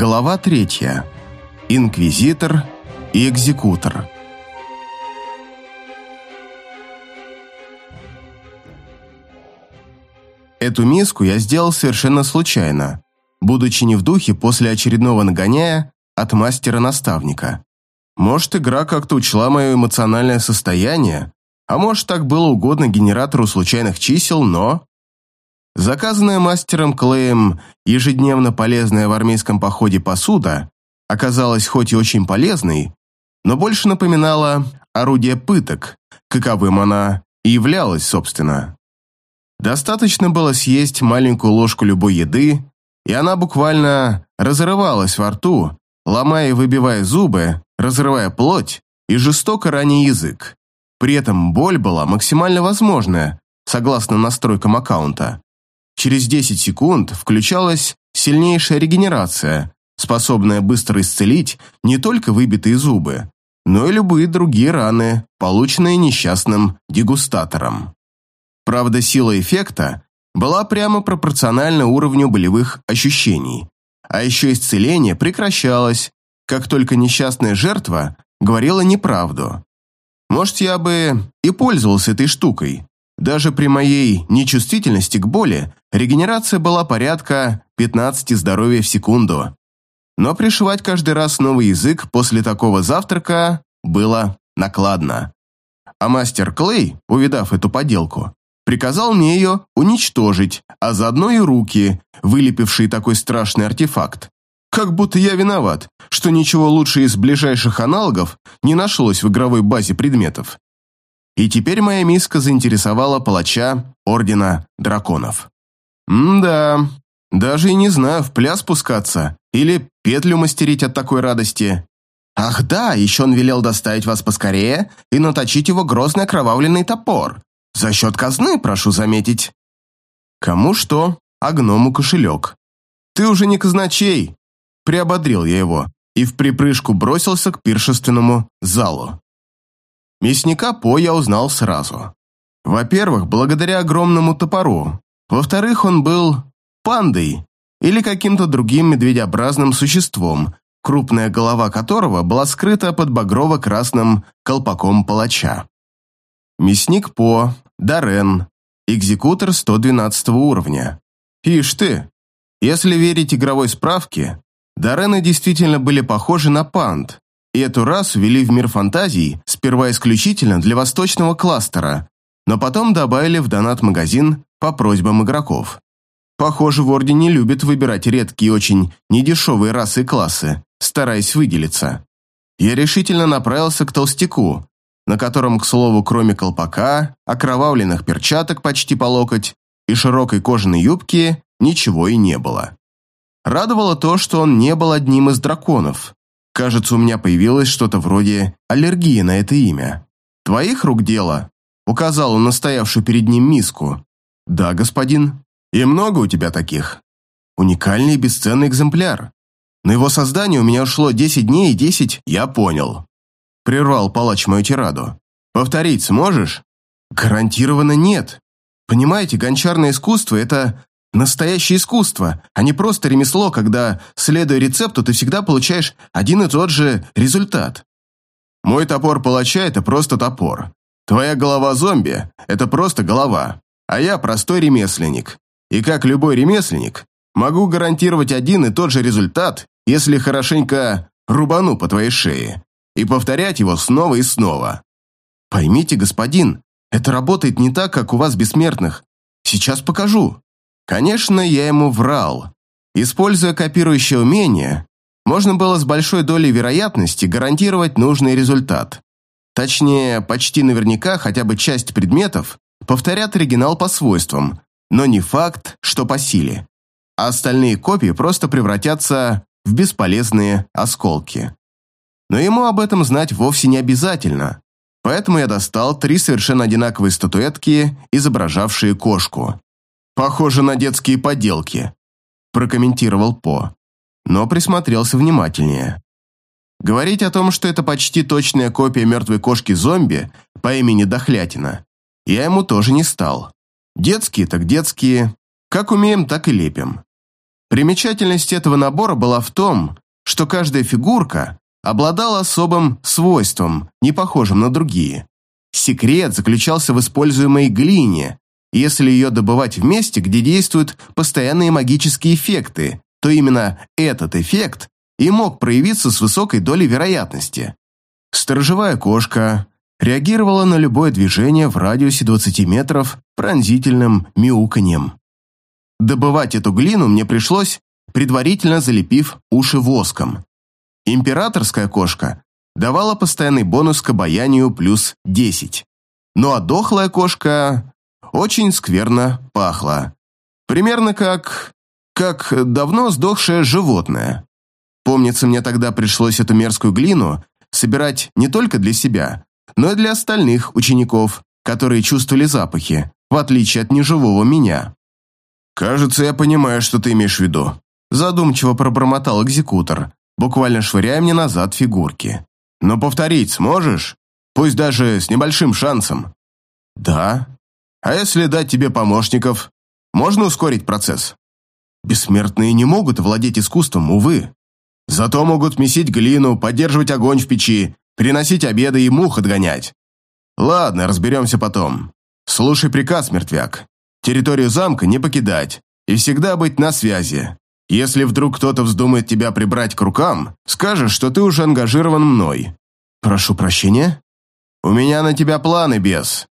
Глава третья. Инквизитор и экзекутор. Эту миску я сделал совершенно случайно, будучи не в духе после очередного нагоняя от мастера-наставника. Может, игра как-то учла мое эмоциональное состояние, а может, так было угодно генератору случайных чисел, но... Заказанная мастером Клеем ежедневно полезная в армейском походе посуда оказалась хоть и очень полезной, но больше напоминала орудие пыток, каковым она и являлась, собственно. Достаточно было съесть маленькую ложку любой еды, и она буквально разрывалась во рту, ломая и выбивая зубы, разрывая плоть и жестоко раня язык. При этом боль была максимально возможная, согласно настройкам аккаунта. Через 10 секунд включалась сильнейшая регенерация, способная быстро исцелить не только выбитые зубы, но и любые другие раны, полученные несчастным дегустатором. Правда, сила эффекта была прямо пропорциональна уровню болевых ощущений, а еще исцеление прекращалось, как только несчастная жертва говорила неправду. Может, я бы и пользовался этой штукой, даже при моей нечувствительности к боли регенерация была порядка 15 здоровья в секунду. Но пришивать каждый раз новый язык после такого завтрака было накладно. А мастер Клей, увидав эту поделку, приказал мне ее уничтожить, а заодно и руки, вылепившие такой страшный артефакт. Как будто я виноват, что ничего лучше из ближайших аналогов не нашлось в игровой базе предметов. И теперь моя миска заинтересовала палача Ордена Драконов. М-да, даже и не знаю, в пляс спускаться или петлю мастерить от такой радости. Ах да, еще он велел доставить вас поскорее и наточить его грозный окровавленный топор. За счет казны, прошу заметить. Кому что, а гному кошелек. Ты уже не казначей. Приободрил я его и в припрыжку бросился к пиршественному залу. Мясника По я узнал сразу. Во-первых, благодаря огромному топору. Во-вторых, он был пандой или каким-то другим медведеобразным существом, крупная голова которого была скрыта под багрово-красным колпаком палача. Мясник По, Дарен, экзекутор 112 уровня. Ишь ты, если верить игровой справке, Дарены действительно были похожи на панд, и эту расу ввели в мир фантазий сперва исключительно для восточного кластера, но потом добавили в донат-магазин по просьбам игроков. Похоже, в Ордене любят выбирать редкие очень недешевые расы и классы, стараясь выделиться. Я решительно направился к толстяку, на котором, к слову, кроме колпака, окровавленных перчаток почти по локоть и широкой кожаной юбки, ничего и не было. Радовало то, что он не был одним из драконов, Кажется, у меня появилось что-то вроде аллергии на это имя. Твоих рук дело?» Указал он на стоявшую перед ним миску. «Да, господин. И много у тебя таких?» «Уникальный и бесценный экземпляр. На его создание у меня ушло 10 дней и 10, я понял». Прервал палач мою тираду. «Повторить сможешь?» «Гарантированно нет. Понимаете, гончарное искусство – это Настоящее искусство, а не просто ремесло, когда, следуя рецепту, ты всегда получаешь один и тот же результат. Мой топор палача – это просто топор. Твоя голова зомби – это просто голова. А я простой ремесленник. И как любой ремесленник, могу гарантировать один и тот же результат, если хорошенько рубану по твоей шее. И повторять его снова и снова. Поймите, господин, это работает не так, как у вас бессмертных. Сейчас покажу. Конечно, я ему врал. Используя копирующее умение, можно было с большой долей вероятности гарантировать нужный результат. Точнее, почти наверняка хотя бы часть предметов повторят оригинал по свойствам, но не факт, что по силе. А остальные копии просто превратятся в бесполезные осколки. Но ему об этом знать вовсе не обязательно, поэтому я достал три совершенно одинаковые статуэтки, изображавшие кошку. «Похоже на детские поделки», – прокомментировал По, но присмотрелся внимательнее. Говорить о том, что это почти точная копия мертвой кошки-зомби по имени Дохлятина, я ему тоже не стал. Детские так детские, как умеем, так и лепим. Примечательность этого набора была в том, что каждая фигурка обладала особым свойством, не похожим на другие. Секрет заключался в используемой глине. Если ее добывать в месте, где действуют постоянные магические эффекты, то именно этот эффект и мог проявиться с высокой долей вероятности. Сторожевая кошка реагировала на любое движение в радиусе 20 метров пронзительным мяуканьем. Добывать эту глину мне пришлось, предварительно залепив уши воском. Императорская кошка давала постоянный бонус к обаянию плюс 10. Ну а дохлая кошка очень скверно пахла. Примерно как... как давно сдохшее животное. Помнится, мне тогда пришлось эту мерзкую глину собирать не только для себя, но и для остальных учеников, которые чувствовали запахи, в отличие от неживого меня. «Кажется, я понимаю, что ты имеешь в виду», задумчиво пробормотал экзекутор, буквально швыряя мне назад фигурки. «Но повторить сможешь? Пусть даже с небольшим шансом». «Да. А если дать тебе помощников, можно ускорить процесс?» «Бессмертные не могут владеть искусством, увы. Зато могут месить глину, поддерживать огонь в печи, приносить обеды и мух отгонять. Ладно, разберемся потом. Слушай приказ, мертвяк. Территорию замка не покидать и всегда быть на связи. Если вдруг кто-то вздумает тебя прибрать к рукам, скажешь, что ты уже ангажирован мной. Прошу прощения? У меня на тебя планы, бес.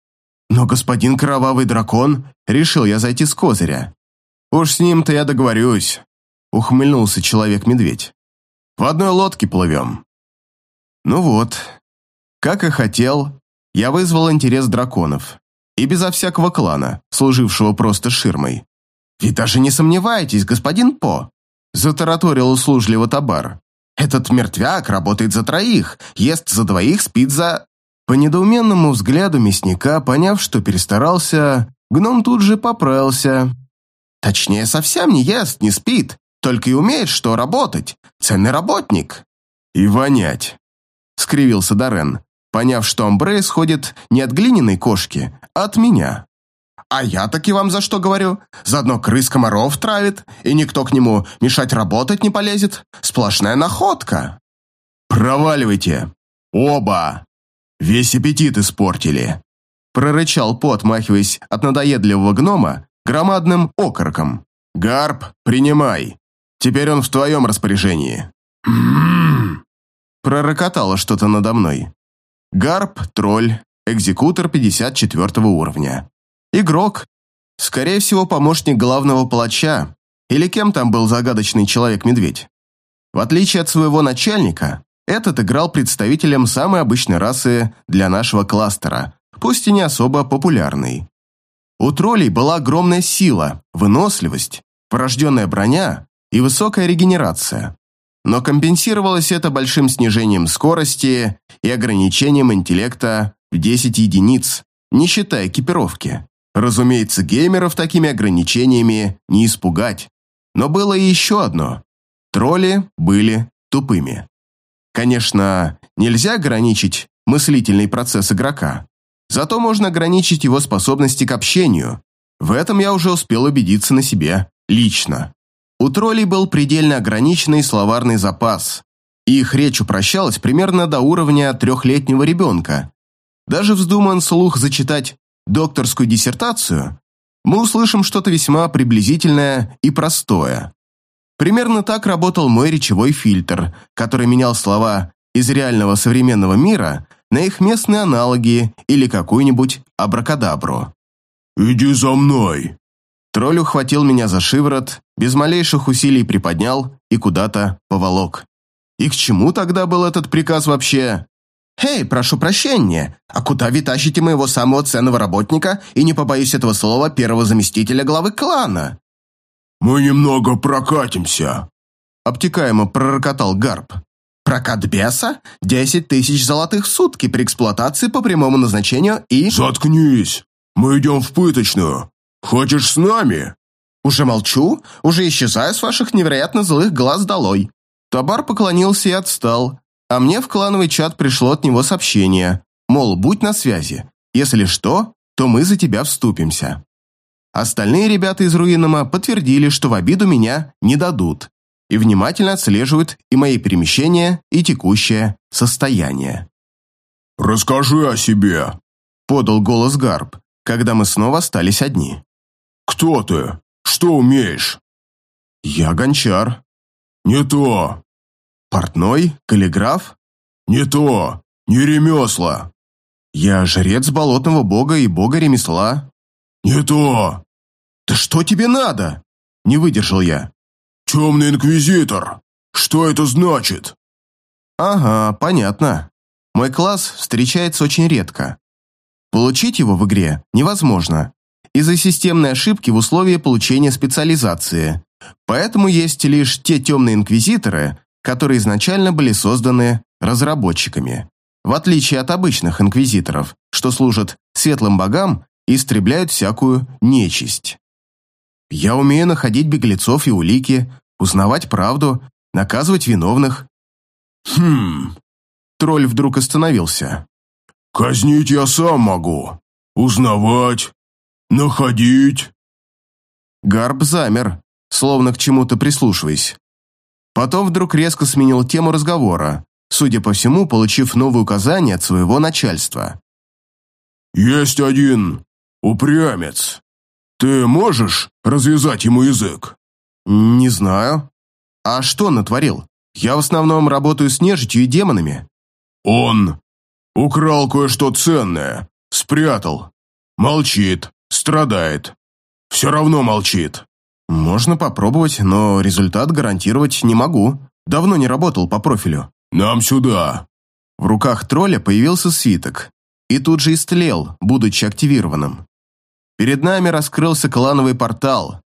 Но господин Кровавый Дракон решил я зайти с козыря. Уж с ним-то я договорюсь, ухмыльнулся Человек-медведь. В одной лодке плывем. Ну вот, как и хотел, я вызвал интерес драконов и безо всякого клана, служившего просто ширмой. «И даже не сомневайтесь, господин По», – затараторил услужливо Табар. «Этот мертвяк работает за троих, ест за двоих, спит за...» По недоуменному взгляду мясника, поняв, что перестарался, гном тут же поправился. «Точнее, совсем не ест, не спит, только и умеет что работать. Ценный работник». «И вонять», — скривился Дорен поняв, что амбре исходит не от глиняной кошки, а от меня. А я таки вам за что говорю? Заодно крыс комаров травит, и никто к нему мешать работать не полезет. Сплошная находка. Проваливайте. Оба. Весь аппетит испортили. Прорычал пот, махиваясь от надоедливого гнома громадным окорком. Гарп, принимай. Теперь он в твоем распоряжении. Пророкотало что-то надо мной. Гарп, тролль, экзекутор 54 уровня. Игрок, скорее всего, помощник главного палача, или кем там был загадочный человек-медведь. В отличие от своего начальника, этот играл представителем самой обычной расы для нашего кластера, пусть и не особо популярный. У троллей была огромная сила, выносливость, порожденная броня и высокая регенерация но компенсировалось это большим снижением скорости и ограничением интеллекта в 10 единиц, не считая экипировки. Разумеется, геймеров такими ограничениями не испугать. Но было и еще одно. Тролли были тупыми. Конечно, нельзя ограничить мыслительный процесс игрока. Зато можно ограничить его способности к общению. В этом я уже успел убедиться на себе лично. У троллей был предельно ограниченный словарный запас, и их речь упрощалась примерно до уровня трехлетнего ребенка. Даже вздуман слух зачитать докторскую диссертацию, мы услышим что-то весьма приблизительное и простое. Примерно так работал мой речевой фильтр, который менял слова из реального современного мира на их местные аналоги или какую-нибудь абракадабру. «Иди за мной!» Тролль ухватил меня за шиворот, без малейших усилий приподнял и куда-то поволок. И к чему тогда был этот приказ вообще? «Эй, прошу прощения, а куда вы тащите моего самого ценного работника и, не побоюсь этого слова, первого заместителя главы клана?» «Мы немного прокатимся», — обтекаемо пророкотал Гарп. «Прокат беса? Десять тысяч золотых в сутки при эксплуатации по прямому назначению и...» «Заткнись! Мы идем в пыточную. Хочешь с нами?» «Уже молчу, уже исчезаю с ваших невероятно злых глаз долой». Табар поклонился и отстал, а мне в клановый чат пришло от него сообщение, мол, будь на связи, если что, то мы за тебя вступимся. Остальные ребята из Руинома подтвердили, что в обиду меня не дадут и внимательно отслеживают и мои перемещения, и текущее состояние. «Расскажи о себе», — подал голос Гарб, когда мы снова остались одни. «Кто ты? Что умеешь?» «Я гончар». «Не то». «Портной? Каллиграф?» «Не то. Не ремесла». «Я жрец болотного бога и бога ремесла». «Не то». «Да что тебе надо?» – не выдержал я. «Темный инквизитор. Что это значит?» «Ага, понятно. Мой класс встречается очень редко. Получить его в игре невозможно из-за системной ошибки в условии получения специализации. Поэтому есть лишь те темные инквизиторы, которые изначально были созданы разработчиками. В отличие от обычных инквизиторов, что служат светлым богам и истребляют всякую нечисть. Я умею находить беглецов и улики, узнавать правду, наказывать виновных. Хм. Тролль вдруг остановился. Казнить я сам могу. Узнавать. Находить. Гарб замер, словно к чему-то прислушиваясь. Потом вдруг резко сменил тему разговора, судя по всему, получив новые указания от своего начальства. «Есть один упрямец. Ты можешь развязать ему язык?» «Не знаю. А что натворил? Я в основном работаю с нежитью и демонами». «Он украл кое-что ценное, спрятал. Молчит, страдает. Все равно молчит». «Можно попробовать, но результат гарантировать не могу. Давно не работал по профилю». «Нам сюда». В руках тролля появился свиток и тут же истлел, будучи активированным. Перед нами раскрылся клановый портал,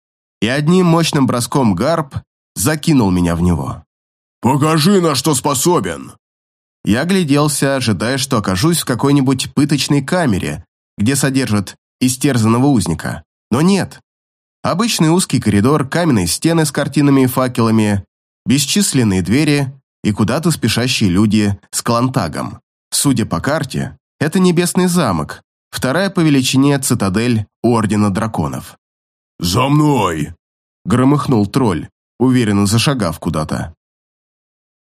и одним мощным броском гарп закинул меня в него. «Покажи, на что способен!» Я огляделся, ожидая, что окажусь в какой-нибудь пыточной камере, где содержат истерзанного узника. Но нет. Обычный узкий коридор, каменные стены с картинами и факелами, бесчисленные двери и куда-то спешащие люди с клантагом. Судя по карте, это небесный замок, вторая по величине цитадель Ордена Драконов. «За мной!» — громыхнул тролль, уверенно зашагав куда-то.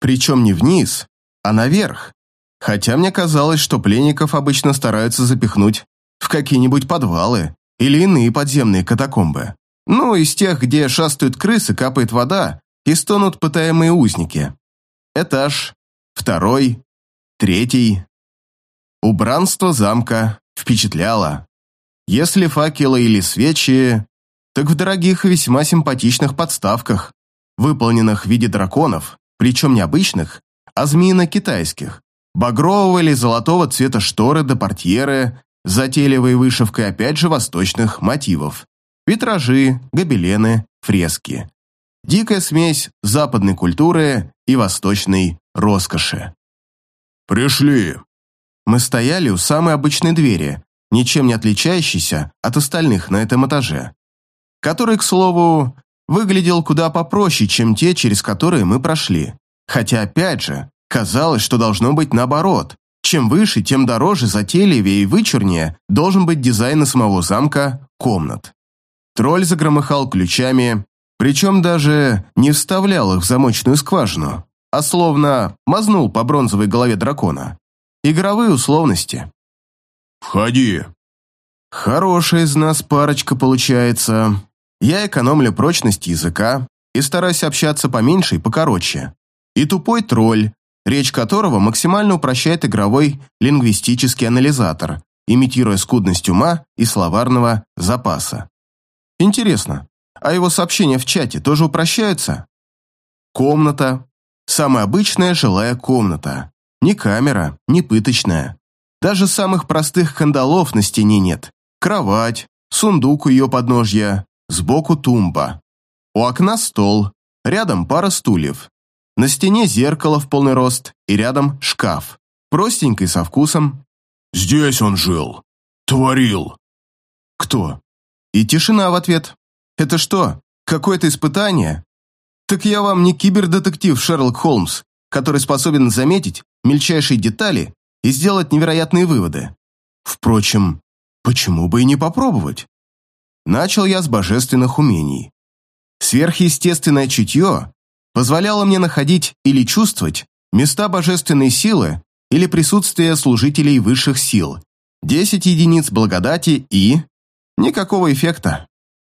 Причем не вниз, а наверх, хотя мне казалось, что пленников обычно стараются запихнуть в какие-нибудь подвалы или иные подземные катакомбы. Ну, из тех, где шастают крысы, капает вода и стонут пытаемые узники. Этаж, второй, третий. Убранство замка впечатляло. Если факелы или свечи, так в дорогих и весьма симпатичных подставках, выполненных в виде драконов, причем не обычных, а змеино-китайских, багрового или золотого цвета шторы до портьеры, затейливой вышивкой опять же восточных мотивов, витражи, гобелены, фрески. Дикая смесь западной культуры и восточной роскоши. «Пришли!» Мы стояли у самой обычной двери, ничем не отличающейся от остальных на этом этаже, который, к слову, выглядел куда попроще, чем те, через которые мы прошли. Хотя, опять же, казалось, что должно быть наоборот. Чем выше, тем дороже, затейливее и вычурнее должен быть дизайн самого замка комнат. Тролль загромыхал ключами, причем даже не вставлял их в замочную скважину, а словно мазнул по бронзовой голове дракона. Игровые условности. «Входи». Хорошая из нас парочка получается. Я экономлю прочность языка и стараюсь общаться поменьше и покороче. И тупой тролль, речь которого максимально упрощает игровой лингвистический анализатор, имитируя скудность ума и словарного запаса. Интересно, а его сообщения в чате тоже упрощаются? Комната. Самая обычная жилая комната. Ни камера, ни пыточная. Даже самых простых кандалов на стене нет. Кровать, сундук у ее подножья, сбоку тумба. У окна стол, рядом пара стульев. На стене зеркало в полный рост и рядом шкаф. Простенький, со вкусом. «Здесь он жил. Творил». «Кто?» И тишина в ответ. «Это что, какое-то испытание?» «Так я вам не кибердетектив Шерлок Холмс, который способен заметить мельчайшие детали и сделать невероятные выводы. Впрочем, почему бы и не попробовать? Начал я с божественных умений. Сверхъестественное чутье позволяло мне находить или чувствовать места божественной силы или присутствие служителей высших сил, 10 единиц благодати и... Никакого эффекта.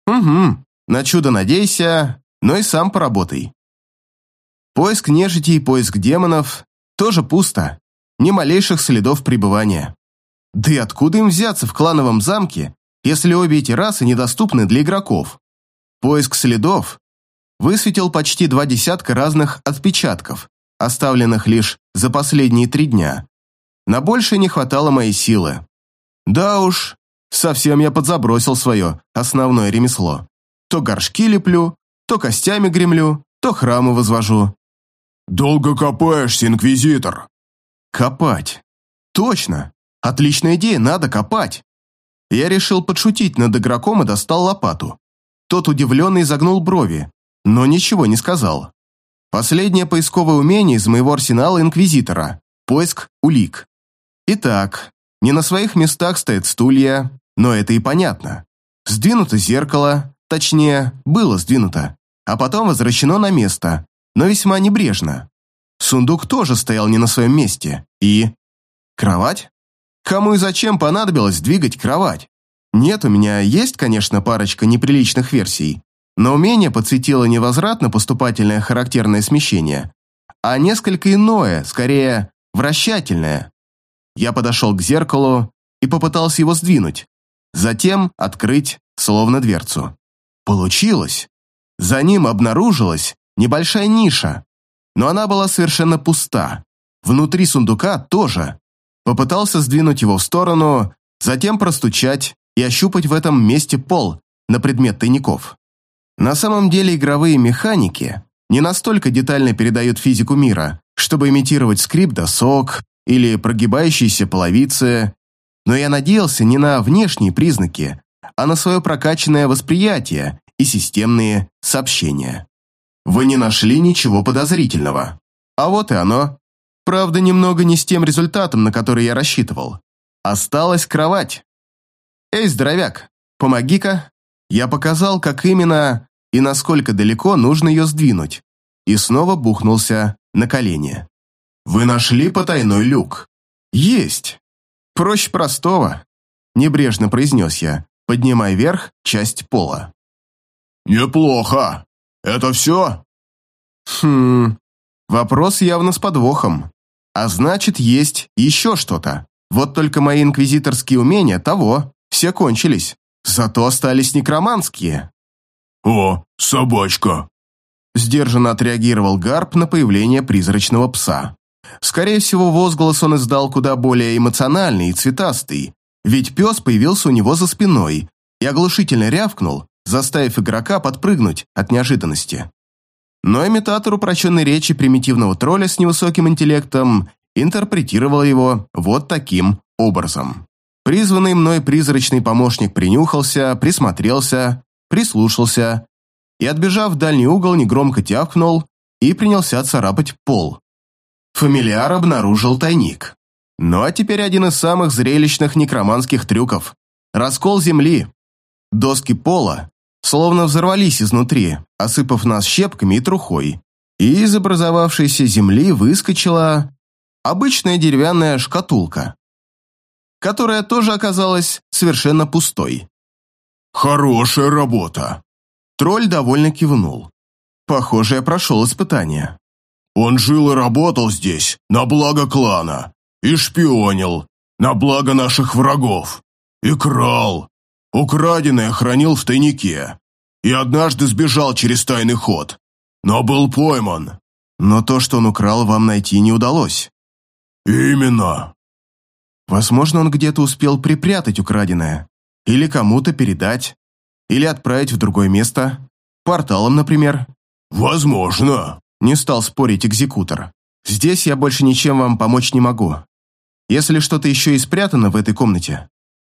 Угу, на чудо надейся, но и сам поработай. Поиск нежити и поиск демонов тоже пусто, ни малейших следов пребывания. Да и откуда им взяться в клановом замке, если обе эти расы недоступны для игроков? Поиск следов высветил почти два десятка разных отпечатков, оставленных лишь за последние три дня. На больше не хватало моей силы. Да уж, совсем я подзабросил свое основное ремесло. То горшки леплю, то костями гремлю, то храмы возвожу. «Долго копаешься, инквизитор?» «Копать. Точно. Отличная идея, надо копать». Я решил подшутить над игроком и достал лопату. Тот удивленно изогнул брови, но ничего не сказал. Последнее поисковое умение из моего арсенала Инквизитора – поиск улик. Итак, не на своих местах стоят стулья, но это и понятно. Сдвинуто зеркало, точнее, было сдвинуто, а потом возвращено на место, но весьма небрежно. Сундук тоже стоял не на своем месте. И... Кровать? Кому и зачем понадобилось двигать кровать? Нет, у меня есть, конечно, парочка неприличных версий, но умение подсветило не возвратно-поступательное характерное смещение, а несколько иное, скорее, вращательное. Я подошел к зеркалу и попытался его сдвинуть, затем открыть, словно дверцу. Получилось. За ним обнаружилась небольшая ниша, но она была совершенно пуста. Внутри сундука тоже. Попытался сдвинуть его в сторону, затем простучать и ощупать в этом месте пол на предмет тайников. На самом деле игровые механики не настолько детально передают физику мира, чтобы имитировать скрип досок или прогибающиеся половицы, но я надеялся не на внешние признаки, а на свое прокачанное восприятие и системные сообщения. Вы не нашли ничего подозрительного. А вот и оно. Правда, немного не с тем результатом, на который я рассчитывал. Осталась кровать. «Эй, здоровяк, помоги-ка!» Я показал, как именно и насколько далеко нужно ее сдвинуть, и снова бухнулся на колени. «Вы нашли потайной люк?» «Есть!» «Проще простого», – небрежно произнес я, поднимая вверх часть пола. «Неплохо. Это все?» «Хм...» Вопрос явно с подвохом. А значит, есть еще что-то. Вот только мои инквизиторские умения того, все кончились. Зато остались некроманские. «О, собачка!» Сдержанно отреагировал Гарп на появление призрачного пса. Скорее всего, возглас он издал куда более эмоциональный и цветастый, ведь пес появился у него за спиной и оглушительно рявкнул, заставив игрока подпрыгнуть от неожиданности. Но имитатор упрощенной речи примитивного тролля с невысоким интеллектом интерпретировал его вот таким образом. Призванный мной призрачный помощник принюхался, присмотрелся, прислушался и, отбежав в дальний угол, негромко тявкнул и принялся царапать пол. Фамильяр обнаружил тайник. Ну а теперь один из самых зрелищных некроманских трюков. Раскол земли. Доски пола словно взорвались изнутри, осыпав нас щепками и трухой. И из образовавшейся земли выскочила обычная деревянная шкатулка, которая тоже оказалась совершенно пустой. «Хорошая работа!» Тролль довольно кивнул. Похоже, я прошел испытание. «Он жил и работал здесь, на благо клана, и шпионил, на благо наших врагов, и крал, Украденное хранил в тайнике. И однажды сбежал через тайный ход. Но был пойман. Но то, что он украл, вам найти не удалось. Именно. Возможно, он где-то успел припрятать украденное. Или кому-то передать. Или отправить в другое место. Порталом, например. Возможно. Не стал спорить экзекутор. Здесь я больше ничем вам помочь не могу. Если что-то еще и спрятано в этой комнате,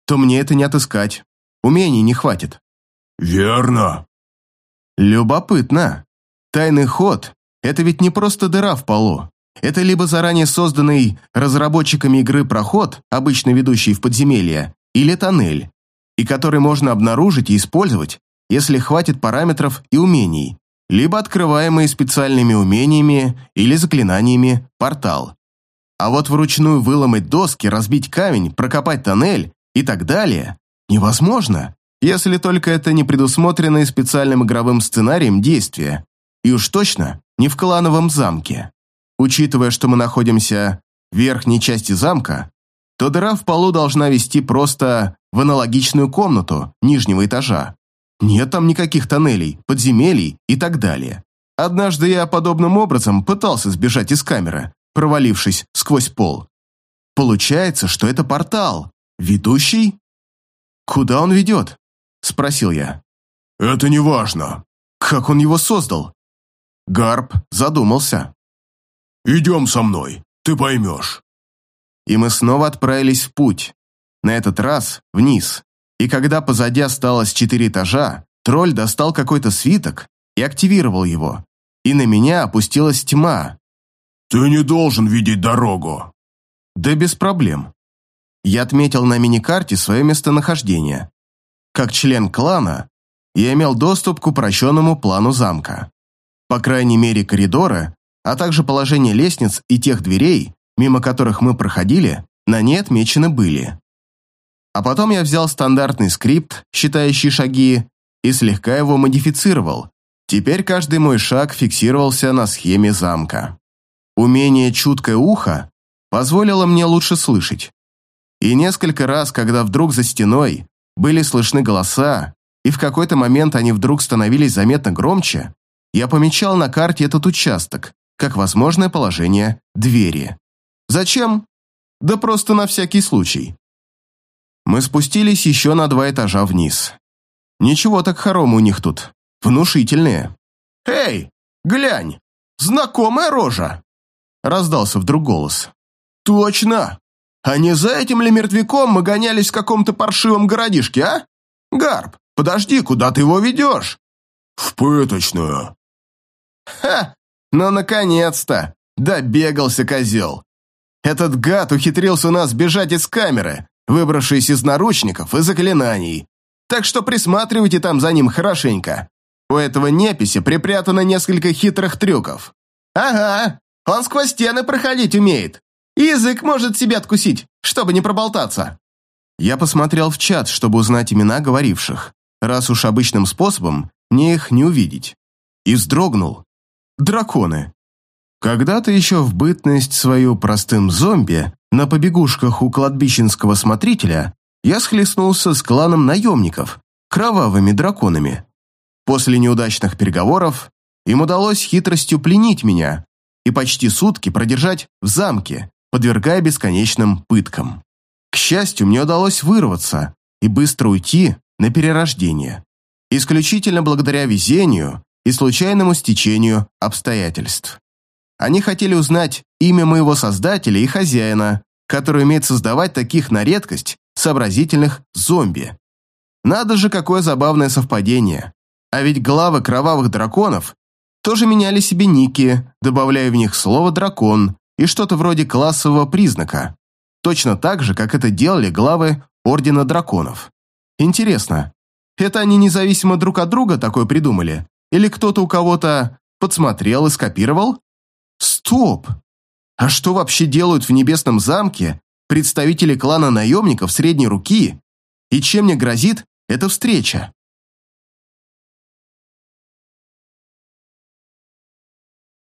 то мне это не отыскать. Умений не хватит». «Верно». «Любопытно. Тайный ход – это ведь не просто дыра в полу. Это либо заранее созданный разработчиками игры проход, обычно ведущий в подземелье, или тоннель. и который можно обнаружить и использовать, если хватит параметров и умений, либо открываемый специальными умениями или заклинаниями портал. А вот вручную выломать доски, разбить камень, прокопать тоннель и так далее невозможно, если только это не предусмотренное специальным игровым сценарием действия, и уж точно не в клановом замке. Учитывая, что мы находимся в верхней части замка, то дыра в полу должна вести просто в аналогичную комнату нижнего этажа. Нет там никаких тоннелей, подземелий и так далее. Однажды я подобным образом пытался сбежать из камеры, провалившись сквозь пол. Получается, что это портал, ведущий? Куда он ведет? Спросил я. Это не важно. Как он его создал? Гарп задумался. Идем со мной, ты поймешь. И мы снова отправились в путь. На этот раз вниз. И когда позади осталось четыре этажа, тролль достал какой-то свиток и активировал его. И на меня опустилась тьма, «Ты не должен видеть дорогу». «Да без проблем». Я отметил на миникарте свое местонахождение. Как член клана, я имел доступ к упрощенному плану замка. По крайней мере, коридора, а также положение лестниц и тех дверей, мимо которых мы проходили, на ней отмечены были. А потом я взял стандартный скрипт, считающий шаги, и слегка его модифицировал. Теперь каждый мой шаг фиксировался на схеме замка. Умение «чуткое ухо» позволило мне лучше слышать. И несколько раз, когда вдруг за стеной были слышны голоса, и в какой-то момент они вдруг становились заметно громче, я помечал на карте этот участок, как возможное положение двери. Зачем? Да просто на всякий случай. Мы спустились еще на два этажа вниз. Ничего так хоромы у них тут. Внушительные. «Эй, глянь! Знакомая рожа!» Раздался вдруг голос. «Точно! А не за этим ли мертвяком мы гонялись в каком-то паршивом городишке, а? Гарп, подожди, куда ты его ведешь?» «В пыточную». «Ха! Ну, наконец-то! Добегался козел! Этот гад ухитрился у нас бежать из камеры, выбравшись из наручников и заклинаний. Так что присматривайте там за ним хорошенько. У этого неписи припрятано несколько хитрых трюков. Ага, он сквозь стены проходить умеет. И язык может себе откусить, чтобы не проболтаться». Я посмотрел в чат, чтобы узнать имена говоривших, раз уж обычным способом мне их не увидеть. И вздрогнул. Драконы. Когда-то еще в бытность свою простым зомби на побегушках у кладбищенского смотрителя я схлестнулся с кланом наемников, кровавыми драконами. После неудачных переговоров им удалось хитростью пленить меня, и почти сутки продержать в замке, подвергая бесконечным пыткам. К счастью, мне удалось вырваться и быстро уйти на перерождение. Исключительно благодаря везению и случайному стечению обстоятельств. Они хотели узнать имя моего создателя и хозяина, который умеет создавать таких на редкость сообразительных зомби. Надо же, какое забавное совпадение. А ведь главы кровавых драконов тоже меняли себе ники, добавляя в них слово «дракон» и что-то вроде классового признака. Точно так же, как это делали главы Ордена Драконов. Интересно, это они независимо друг от друга такое придумали? Или кто-то у кого-то подсмотрел и скопировал? Стоп! А что вообще делают в Небесном замке представители клана наемников средней руки? И чем мне грозит эта встреча?